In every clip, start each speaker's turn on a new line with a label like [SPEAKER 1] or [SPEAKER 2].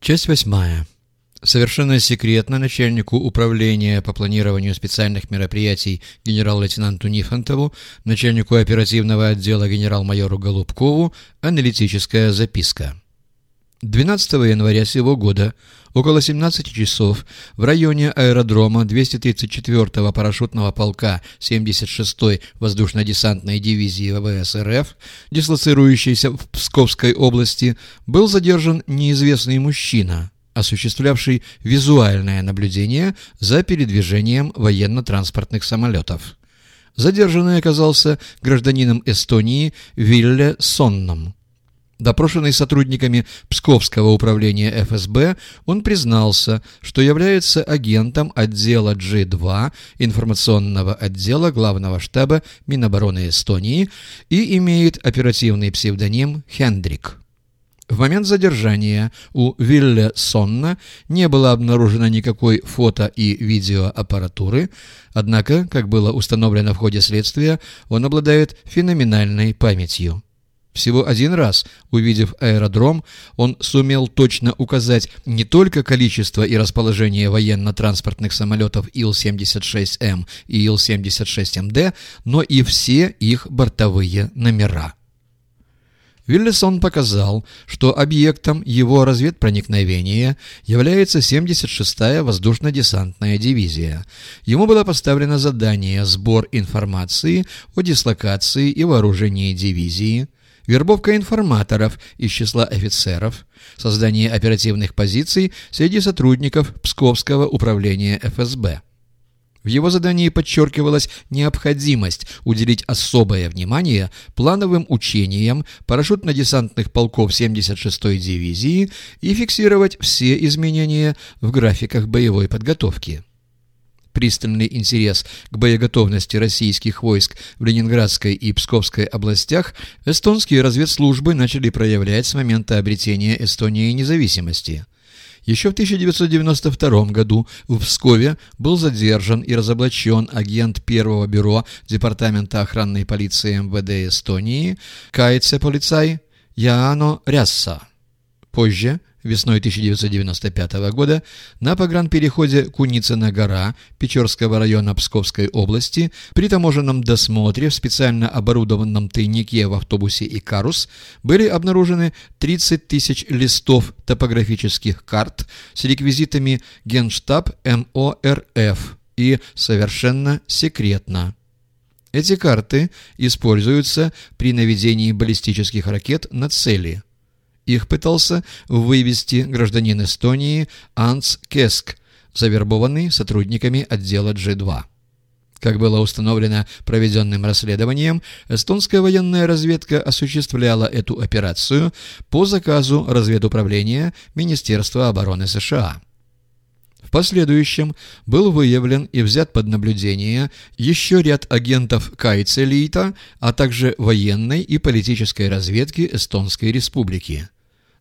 [SPEAKER 1] Часть восьмая. Совершенно секретно начальнику управления по планированию специальных мероприятий генерал-лейтенанту Нифонтову, начальнику оперативного отдела генерал-майору Голубкову аналитическая записка. 12 января сего года около 17 часов в районе аэродрома 234-го парашютного полка 76-й воздушно-десантной дивизии ВВС РФ, дислоцирующейся в Псковской области, был задержан неизвестный мужчина, осуществлявший визуальное наблюдение за передвижением военно-транспортных самолетов. Задержанный оказался гражданином Эстонии Вилле Сонном. Допрошенный сотрудниками Псковского управления ФСБ, он признался, что является агентом отдела G2 информационного отдела главного штаба Минобороны Эстонии и имеет оперативный псевдоним Хендрик. В момент задержания у Вилле Сонна не было обнаружено никакой фото- и видеоаппаратуры, однако, как было установлено в ходе следствия, он обладает феноменальной памятью. Всего один раз, увидев аэродром, он сумел точно указать не только количество и расположение военно-транспортных самолетов Ил-76М и Ил-76МД, но и все их бортовые номера. Виллисон показал, что объектом его разведпроникновения является 76-я воздушно-десантная дивизия. Ему было поставлено задание сбор информации о дислокации и вооружении дивизии, вербовка информаторов из числа офицеров, создание оперативных позиций среди сотрудников Псковского управления ФСБ. В его задании подчеркивалась необходимость уделить особое внимание плановым учениям парашютно-десантных полков 76-й дивизии и фиксировать все изменения в графиках боевой подготовки. Пристальный интерес к боеготовности российских войск в Ленинградской и Псковской областях эстонские разведслужбы начали проявлять с момента обретения Эстонии независимости. Еще в 1992 году в Пскове был задержан и разоблачен агент Первого бюро Департамента охранной полиции МВД Эстонии Кайце полицай Яано Рясса. Позже весной 1995 года на погранпереходе Куницына гора Печорского района Псковской области при таможенном досмотре в специально оборудованном тайнике в автобусе «Икарус» были обнаружены 30 тысяч листов топографических карт с реквизитами Генштаб МОРФ и совершенно секретно. Эти карты используются при наведении баллистических ракет на цели – их пытался вывести гражданин Эстонии Анс Кеск, завербованный сотрудниками отдела G2. Как было установлено проведенным расследованием, эстонская военная разведка осуществляла эту операцию по заказу разведуправления Министерства обороны США. В последующем был выявлен и взят под наблюдение еще ряд агентов Кайцелита, а также военной и политической разведки Эстонской Республики.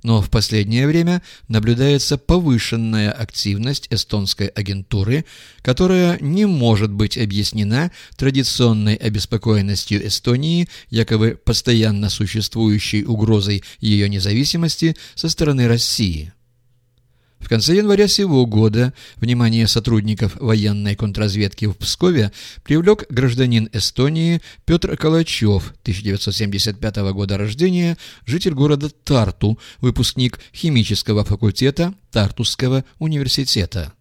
[SPEAKER 1] Но в последнее время наблюдается повышенная активность эстонской агентуры, которая не может быть объяснена традиционной обеспокоенностью Эстонии, якобы постоянно существующей угрозой ее независимости со стороны России. В конце января сего года внимание сотрудников военной контрразведки в Пскове привлек гражданин Эстонии Петр Калачев, 1975 года рождения, житель города Тарту, выпускник химического факультета Тартусского университета.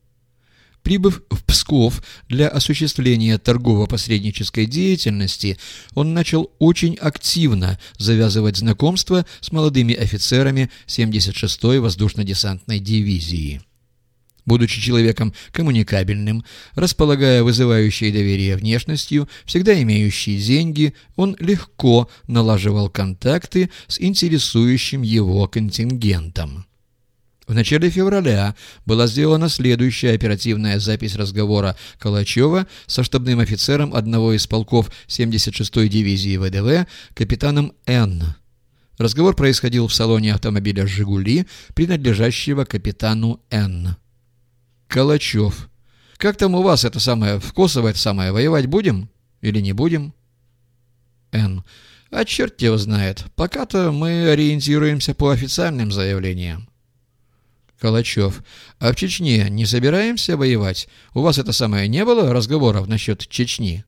[SPEAKER 1] Прибыв в Псков для осуществления торгово-посреднической деятельности, он начал очень активно завязывать знакомства с молодыми офицерами 76-й воздушно-десантной дивизии. Будучи человеком коммуникабельным, располагая вызывающей доверие внешностью, всегда имеющий деньги, он легко налаживал контакты с интересующим его контингентом. В начале февраля была сделана следующая оперативная запись разговора Калачева со штабным офицером одного из полков 76-й дивизии ВДВ, капитаном Н. Разговор происходил в салоне автомобиля «Жигули», принадлежащего капитану Н. Калачев. «Как там у вас это самое, в Косово это самое, воевать будем или не будем?» Н. «А черт его знает. Пока-то мы ориентируемся по официальным заявлениям». Калачев. А в Чечне не собираемся воевать? У вас это самое не было разговоров насчет Чечни?